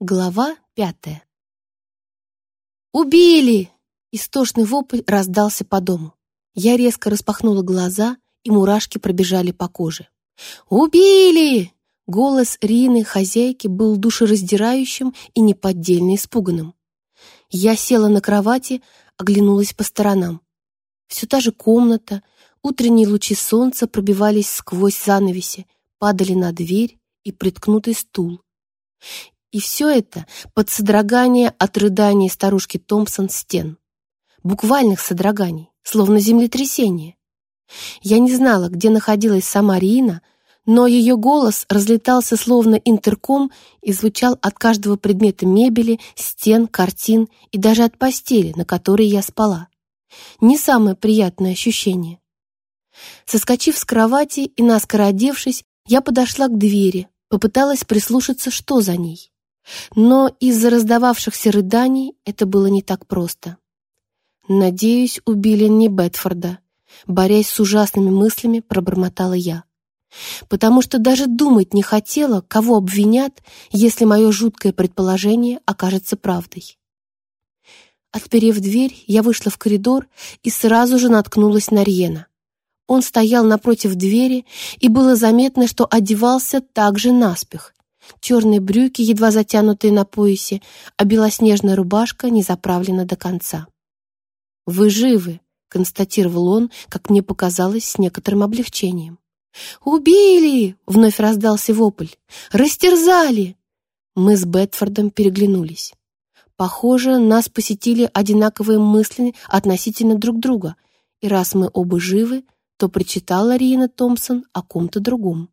Глава пятая. «Убили!» Истошный вопль раздался по дому. Я резко распахнула глаза, и мурашки пробежали по коже. «Убили!» Голос Рины, хозяйки, был душераздирающим и неподдельно испуганным. Я села на кровати, оглянулась по сторонам. Все та же комната, утренние лучи солнца пробивались сквозь занавеси, падали на дверь и приткнутый стул. И все это под содрогание от рыданий старушки Томпсон стен. Буквальных содроганий, словно землетрясение. Я не знала, где находилась сама Рина, но ее голос разлетался словно интерком и звучал от каждого предмета мебели, стен, картин и даже от постели, на которой я спала. Не самое приятное ощущение. Соскочив с кровати и наскоро одевшись, я подошла к двери, попыталась прислушаться, что за ней. Но из-за раздававшихся рыданий это было не так просто. «Надеюсь, убили не Бетфорда», — борясь с ужасными мыслями, пробормотала я. Потому что даже думать не хотела, кого обвинят, если мое жуткое предположение окажется правдой. Отперев дверь, я вышла в коридор и сразу же наткнулась на Рьена. Он стоял напротив двери, и было заметно, что одевался также наспех, черные брюки, едва затянутые на поясе, а белоснежная рубашка не заправлена до конца. «Вы живы», — констатировал он, как мне показалось, с некоторым облегчением. «Убили!» — вновь раздался вопль. «Растерзали!» Мы с Бетфордом переглянулись. Похоже, нас посетили одинаковые мысли относительно друг друга, и раз мы оба живы, то прочитала Риена Томпсон о ком-то другом.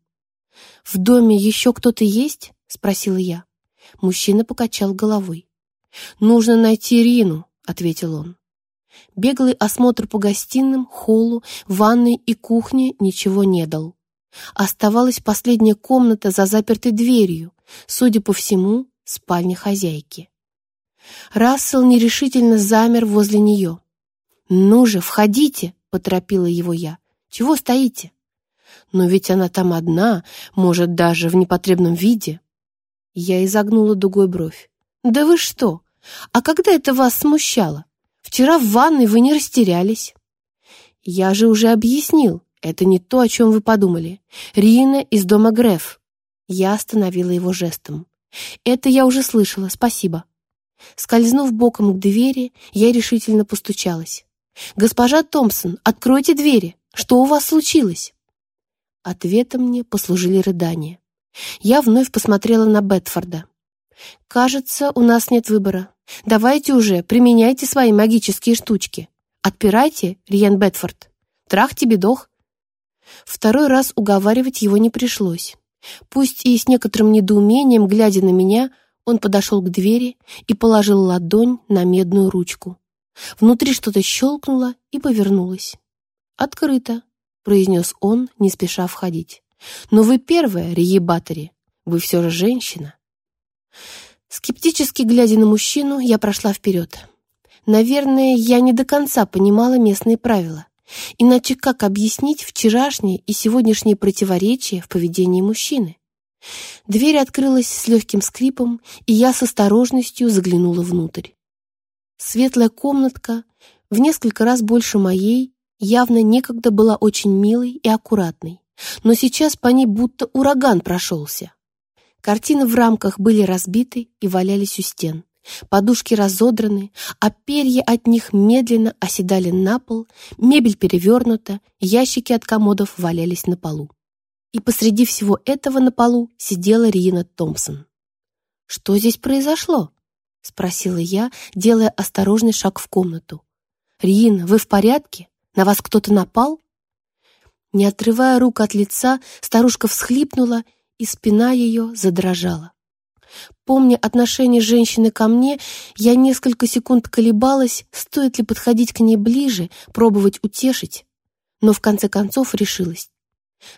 «В доме еще кто-то есть?» — спросила я. Мужчина покачал головой. «Нужно найти Рину», — ответил он. Беглый осмотр по гостиным, холлу, ванной и кухне ничего не дал. Оставалась последняя комната за запертой дверью, судя по всему, спальня хозяйки. Рассел нерешительно замер возле нее. «Ну же, входите!» — поторопила его я. «Чего стоите?» Но ведь она там одна, может, даже в непотребном виде. Я изогнула дугой бровь. Да вы что? А когда это вас смущало? Вчера в ванной вы не растерялись. Я же уже объяснил, это не то, о чем вы подумали. Рина из дома Греф. Я остановила его жестом. Это я уже слышала, спасибо. Скользнув боком к двери, я решительно постучалась. «Госпожа Томпсон, откройте двери! Что у вас случилось?» Ответом мне послужили рыдания. Я вновь посмотрела на Бетфорда. «Кажется, у нас нет выбора. Давайте уже, применяйте свои магические штучки. Отпирайте, Риен Бетфорд. Трах тебе дох». Второй раз уговаривать его не пришлось. Пусть и с некоторым недоумением, глядя на меня, он подошел к двери и положил ладонь на медную ручку. Внутри что-то щелкнуло и повернулось. «Открыто», произнес он, не спеша входить. «Но вы первая, Риебатори, вы все же женщина». Скептически глядя на мужчину, я прошла вперед. Наверное, я не до конца понимала местные правила. Иначе как объяснить вчерашние и сегодняшние противоречия в поведении мужчины? Дверь открылась с легким скрипом, и я с осторожностью заглянула внутрь. Светлая комнатка, в несколько раз больше моей, явно некогда была очень милой и аккуратной, но сейчас по ней будто ураган прошелся. Картины в рамках были разбиты и валялись у стен. Подушки разодраны, а перья от них медленно оседали на пол, мебель перевернута, ящики от комодов валялись на полу. И посреди всего этого на полу сидела Рина Томпсон. «Что здесь произошло?» — спросила я, делая осторожный шаг в комнату. «Рина, вы в порядке?» На вас кто-то напал?» Не отрывая рук от лица, старушка всхлипнула, и спина ее задрожала. Помня отношение женщины ко мне, я несколько секунд колебалась, стоит ли подходить к ней ближе, пробовать утешить, но в конце концов решилась.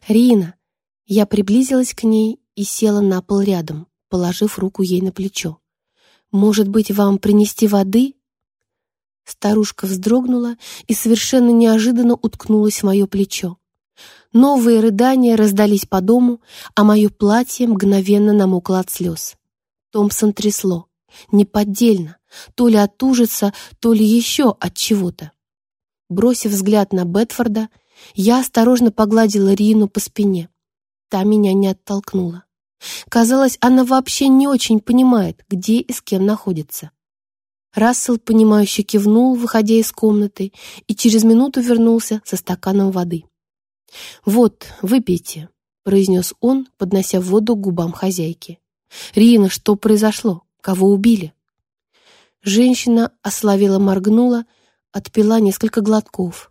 «Рина!» Я приблизилась к ней и села на пол рядом, положив руку ей на плечо. «Может быть, вам принести воды?» Старушка вздрогнула и совершенно неожиданно уткнулась в мое плечо. Новые рыдания раздались по дому, а мое платье мгновенно намокло от слез. Томпсон трясло. Неподдельно. То ли от ужаса, то ли еще от чего-то. Бросив взгляд на Бетфорда, я осторожно погладила Рину по спине. Та меня не оттолкнула. Казалось, она вообще не очень понимает, где и с кем находится. Рассел, понимающе кивнул, выходя из комнаты, и через минуту вернулся со стаканом воды. «Вот, выпейте», — произнес он, поднося воду к губам хозяйки. «Рина, что произошло? Кого убили?» Женщина ословела моргнула, отпила несколько глотков.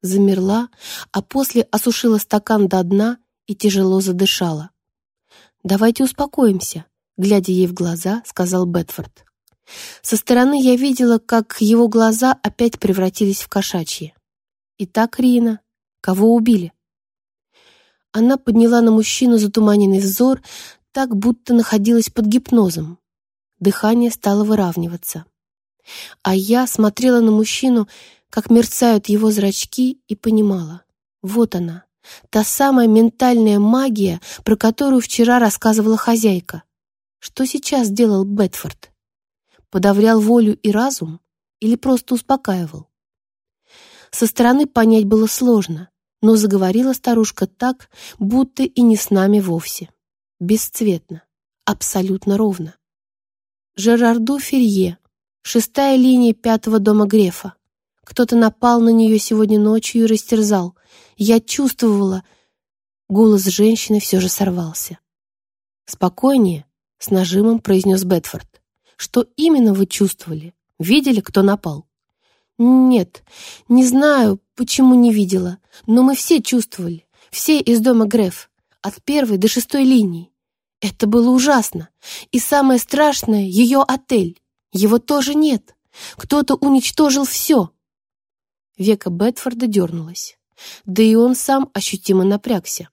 Замерла, а после осушила стакан до дна и тяжело задышала. «Давайте успокоимся», — глядя ей в глаза, сказал Бетфорд. Со стороны я видела, как его глаза опять превратились в кошачьи. «Итак, Рина, кого убили?» Она подняла на мужчину затуманенный взор, так будто находилась под гипнозом. Дыхание стало выравниваться. А я смотрела на мужчину, как мерцают его зрачки, и понимала. Вот она, та самая ментальная магия, про которую вчера рассказывала хозяйка. Что сейчас делал Бетфорд? Подавлял волю и разум или просто успокаивал? Со стороны понять было сложно, но заговорила старушка так, будто и не с нами вовсе. Бесцветно, абсолютно ровно. Жерарду Ферье, шестая линия пятого дома Грефа. Кто-то напал на нее сегодня ночью и растерзал. Я чувствовала... Голос женщины все же сорвался. «Спокойнее», — с нажимом произнес Бетфорд. Что именно вы чувствовали? Видели, кто напал? Нет, не знаю, почему не видела, но мы все чувствовали. Все из дома Греф, от первой до шестой линии. Это было ужасно. И самое страшное — ее отель. Его тоже нет. Кто-то уничтожил все. Века Бетфорда дернулась. Да и он сам ощутимо напрягся.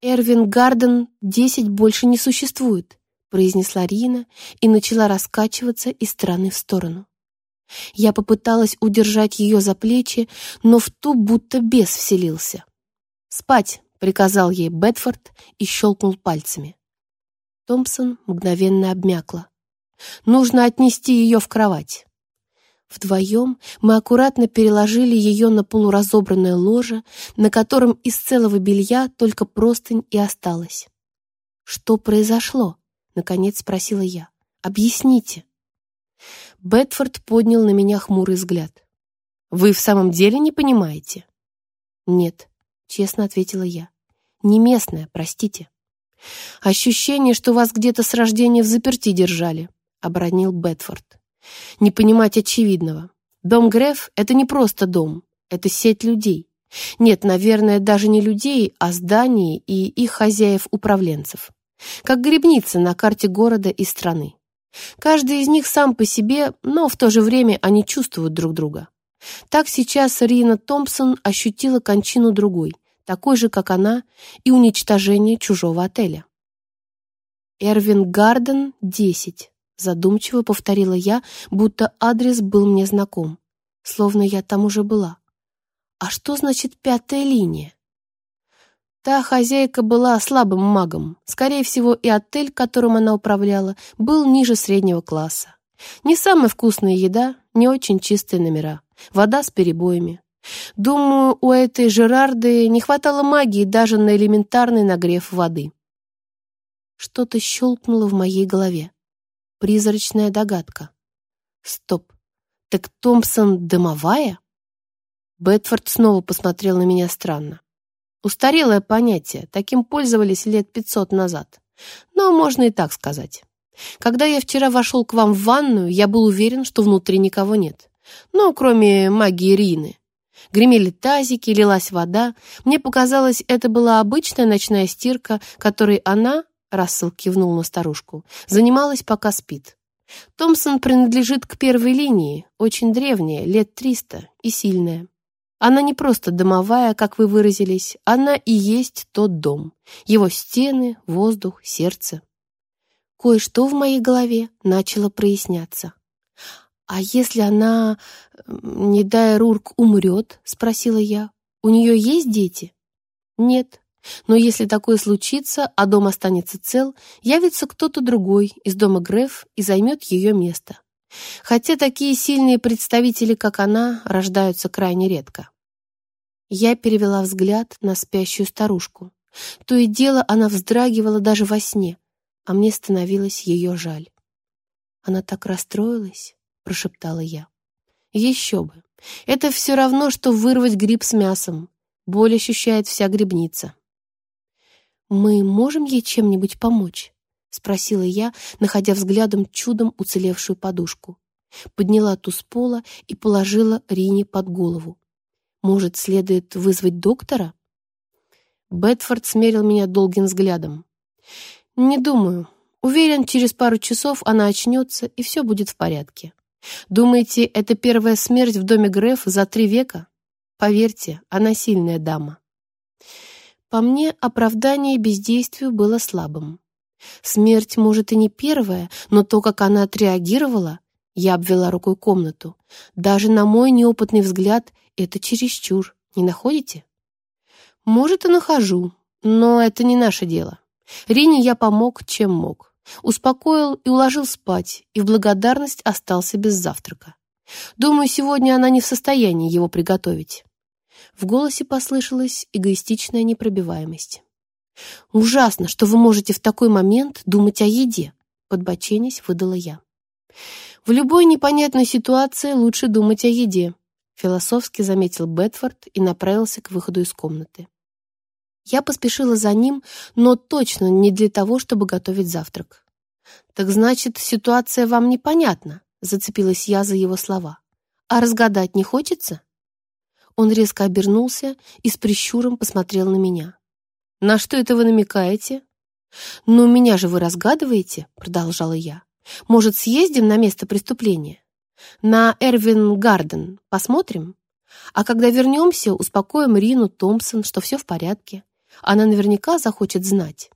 Эрвин Гарден 10 больше не существует произнесла Рина и начала раскачиваться из стороны в сторону. Я попыталась удержать ее за плечи, но в ту будто бес вселился. «Спать!» — приказал ей Бетфорд и щелкнул пальцами. Томпсон мгновенно обмякла. «Нужно отнести ее в кровать». Вдвоем мы аккуратно переложили ее на полуразобранное ложе, на котором из целого белья только простынь и осталось. Что произошло? Наконец спросила я. «Объясните». Бетфорд поднял на меня хмурый взгляд. «Вы в самом деле не понимаете?» «Нет», — честно ответила я. «Не местная, простите». «Ощущение, что вас где-то с рождения в заперти держали», — обронил Бетфорд. «Не понимать очевидного. Дом Греф — это не просто дом, это сеть людей. Нет, наверное, даже не людей, а зданий и их хозяев-управленцев как грибницы на карте города и страны. Каждый из них сам по себе, но в то же время они чувствуют друг друга. Так сейчас Рина Томпсон ощутила кончину другой, такой же, как она, и уничтожение чужого отеля. «Эрвин Гарден, 10», — задумчиво повторила я, будто адрес был мне знаком, словно я там уже была. «А что значит пятая линия?» Та хозяйка была слабым магом. Скорее всего, и отель, которым она управляла, был ниже среднего класса. Не самая вкусная еда, не очень чистые номера. Вода с перебоями. Думаю, у этой Жерарды не хватало магии даже на элементарный нагрев воды. Что-то щелкнуло в моей голове. Призрачная догадка. Стоп. Так Томпсон дымовая? Бетфорд снова посмотрел на меня странно. Устарелое понятие, таким пользовались лет пятьсот назад. Но можно и так сказать. Когда я вчера вошел к вам в ванную, я был уверен, что внутри никого нет. Ну, кроме магии Рины. Гремели тазики, лилась вода. Мне показалось, это была обычная ночная стирка, которой она, Рассел кивнул на старушку, занималась, пока спит. Томпсон принадлежит к первой линии, очень древняя, лет триста, и сильная. Она не просто домовая, как вы выразились, она и есть тот дом. Его стены, воздух, сердце. Кое-что в моей голове начало проясняться. «А если она, не дай Рурк, умрет?» — спросила я. «У нее есть дети?» «Нет. Но если такое случится, а дом останется цел, явится кто-то другой из дома Греф и займет ее место. Хотя такие сильные представители, как она, рождаются крайне редко. Я перевела взгляд на спящую старушку. То и дело она вздрагивала даже во сне, а мне становилось ее жаль. «Она так расстроилась», — прошептала я. «Еще бы! Это все равно, что вырвать гриб с мясом. Боль ощущает вся грибница». «Мы можем ей чем-нибудь помочь?» — спросила я, находя взглядом чудом уцелевшую подушку. Подняла ту с пола и положила Рине под голову. «Может, следует вызвать доктора?» Бетфорд смерил меня долгим взглядом. «Не думаю. Уверен, через пару часов она очнется, и все будет в порядке. Думаете, это первая смерть в доме Греф за три века? Поверьте, она сильная дама». По мне, оправдание бездействию было слабым. Смерть, может, и не первая, но то, как она отреагировала, я обвела рукой комнату. Даже на мой неопытный взгляд, это чересчур, не находите? Может, и нахожу, но это не наше дело. Рине я помог, чем мог. Успокоил и уложил спать, и в благодарность остался без завтрака. Думаю, сегодня она не в состоянии его приготовить. В голосе послышалась эгоистичная непробиваемость. «Ужасно, что вы можете в такой момент думать о еде», подбоченясь, выдала я. «В любой непонятной ситуации лучше думать о еде», философски заметил Бетфорд и направился к выходу из комнаты. Я поспешила за ним, но точно не для того, чтобы готовить завтрак. «Так значит, ситуация вам непонятна», зацепилась я за его слова. «А разгадать не хочется?» Он резко обернулся и с прищуром посмотрел на меня. «На что это вы намекаете?» «Ну, меня же вы разгадываете», — продолжала я. «Может, съездим на место преступления? На Эрвин Гарден посмотрим? А когда вернемся, успокоим Рину Томпсон, что все в порядке. Она наверняка захочет знать».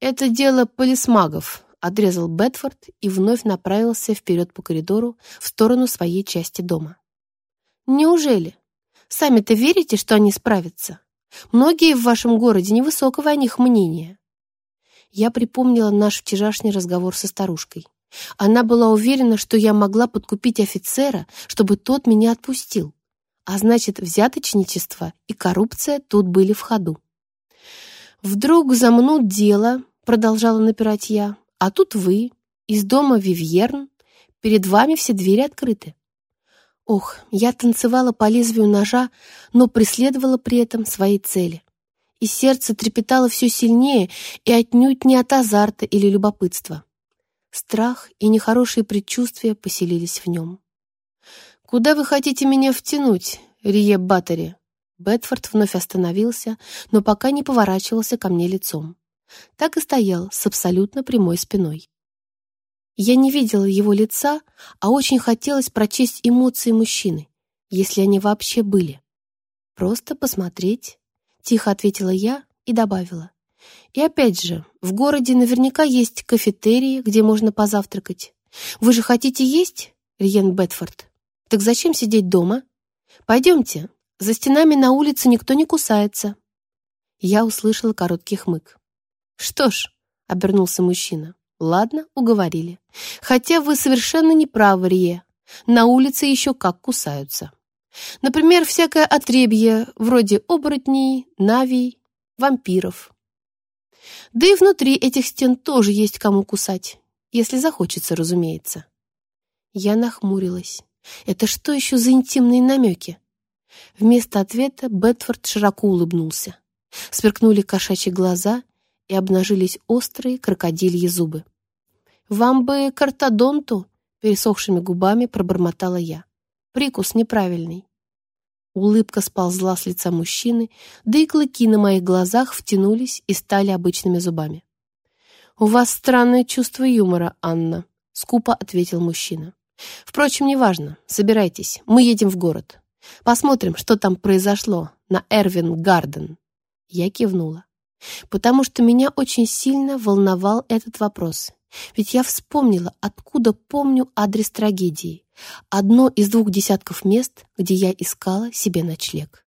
«Это дело полисмагов», — отрезал Бетфорд и вновь направился вперед по коридору в сторону своей части дома. Неужели? Сами-то верите, что они справятся? Многие в вашем городе невысокого о них мнения. Я припомнила наш вчерашний разговор со старушкой. Она была уверена, что я могла подкупить офицера, чтобы тот меня отпустил. А значит, взяточничество и коррупция тут были в ходу. «Вдруг замнут дело», — продолжала напирать я, «а тут вы, из дома Вивьерн, перед вами все двери открыты. Ох, я танцевала по лезвию ножа, но преследовала при этом свои цели. И сердце трепетало все сильнее и отнюдь не от азарта или любопытства. Страх и нехорошие предчувствия поселились в нем. «Куда вы хотите меня втянуть, Рие Баттери?» Бетфорд вновь остановился, но пока не поворачивался ко мне лицом. Так и стоял с абсолютно прямой спиной. Я не видела его лица, а очень хотелось прочесть эмоции мужчины, если они вообще были. «Просто посмотреть», — тихо ответила я и добавила. «И опять же, в городе наверняка есть кафетерии, где можно позавтракать. Вы же хотите есть, Риен Бетфорд? Так зачем сидеть дома? Пойдемте, за стенами на улице никто не кусается». Я услышала короткий хмык. «Что ж», — обернулся мужчина, Ладно, уговорили. Хотя вы совершенно не правы, Рие. На улице еще как кусаются. Например, всякое отребье, вроде оборотней, навий, вампиров. Да и внутри этих стен тоже есть кому кусать, если захочется, разумеется. Я нахмурилась. Это что еще за интимные намеки? Вместо ответа Бетфорд широко улыбнулся. Сверкнули кошачьи глаза, и обнажились острые крокодильи зубы. «Вам бы картодонту!» — пересохшими губами пробормотала я. «Прикус неправильный». Улыбка сползла с лица мужчины, да и клыки на моих глазах втянулись и стали обычными зубами. «У вас странное чувство юмора, Анна», — скупо ответил мужчина. «Впрочем, неважно. Собирайтесь. Мы едем в город. Посмотрим, что там произошло на Эрвин Гарден». Я кивнула потому что меня очень сильно волновал этот вопрос. Ведь я вспомнила, откуда помню адрес трагедии. Одно из двух десятков мест, где я искала себе ночлег.